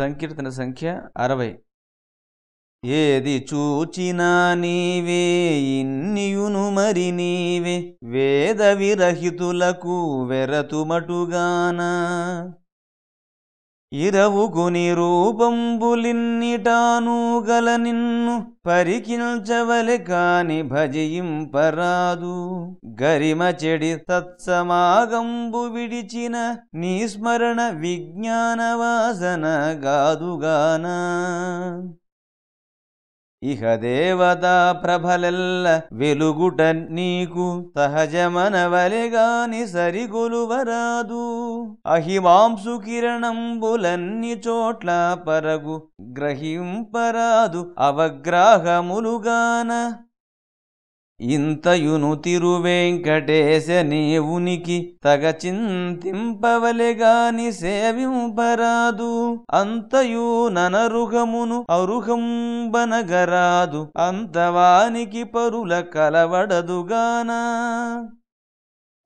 సంకీర్తన సంఖ్య అరవై. ఏది చూచినా నీవే ఇన్నియును మరి నీవే వేద విరహితులకు వెరతుమటుగానా? ఇరవుగుని రూపంబులిన్నిటానూగల నిన్ను పరికించవలె కాని భజయింపరాదు గరిమ చెడి తత్సమాగంబు విడిచిన నీ స్మరణ విజ్ఞాన వాసన గాదుగానా. ఇహ దేవతా ప్రభలెల్ల వెలుగుట నీకు సహజమనవలిగాని సరిగొలువరాదు. అహిమాంసు కిరణంబులన్ని చోట్ల పరగు గ్రహింపరాదు అవగ్రాహములుగాన. ఇంతయును తిరువెంకటేశ నీవునికి తగ చింతింపవలెగాని సేవింపరాదు. అంతయు ననరుహమును అరుహంబనగరాదు అంతవానికి పరుల కలవడదుగానా?